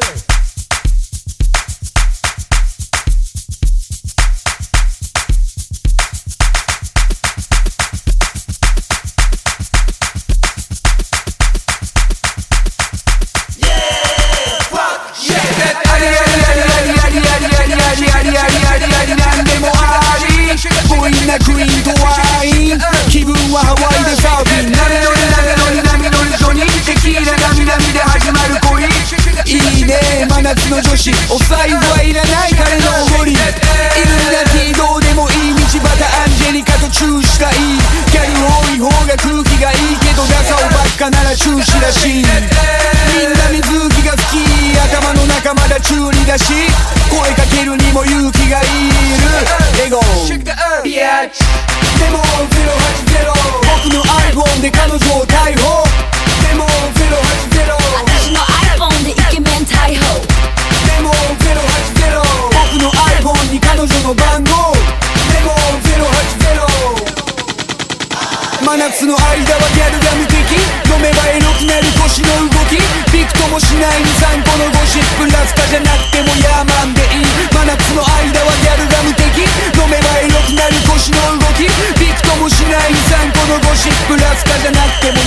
な夏の女子お財布はいらない彼のおごり。イルミナティどうでもいい道端アンジェリカとチューしたい。ギャル多い方が空気がいいけどダサオばっかなら中止らしい。みんな水着が好き頭の中まだ中二だし。声かけるにも勇気がいる。エゴ。でも080僕の iPhone で彼女を逮捕真夏の間はギャルが無敵。飲めばエロくなる腰の動き。びくともしない23個のゴシップラスカじゃなくてもヤーマンでいい。真夏の間はギャルが無敵。飲めばエロくなる腰の動き。びくともしない23個のゴシップラスカじゃなくても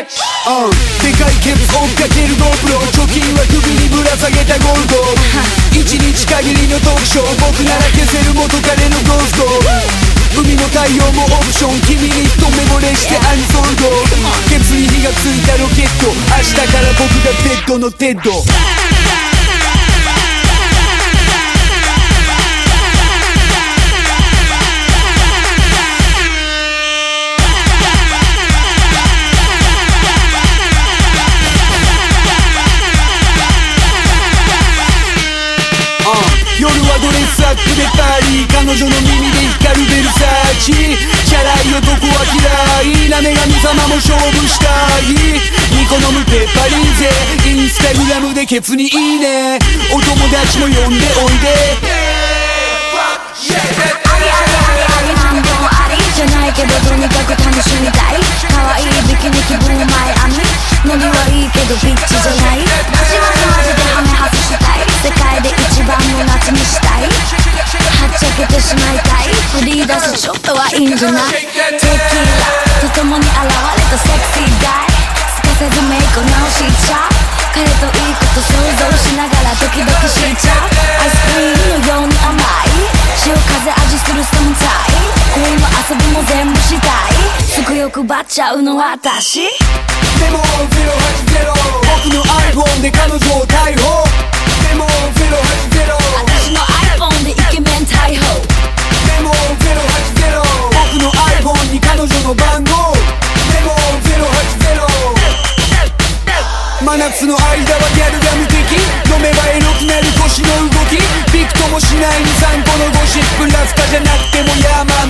うん、でかいケツ追っかける GoPro 貯金は首にぶら下げたゴールド一日限りのトークショー僕なら消せる元彼のゴースト海の太陽もオプション君に一目惚れしてアニソルドケツに火がついたロケット明日から僕がベッドのテッド夜はドレスアップでパーリー彼女の耳で光るベルサーチ。チャラい男は嫌い。な女神様も勝負したい。ニコのむペッパリーゼ。インスタグラムでケツにいいね。お友達も呼んでおいで。ありありありあり半分ありじゃないけどとにかく楽しみたい。可愛いビキニ気分前編みノリはいいけどビッチじゃない。ちょっとはいいんじゃないテキラと共に現れたセクシーダイすかせずメイク直しちゃう彼といいこと想像しながらドキドキしちゃうアイスクリームのように甘い潮風味する寒さい恋も遊びも全部したいすぐ欲ばっちゃうの私でも0 8読の間はギャルが無敵飲めばエロくなる腰の動き。びくともしない23個のゴシップ。ラスカじゃなくてもヤーマン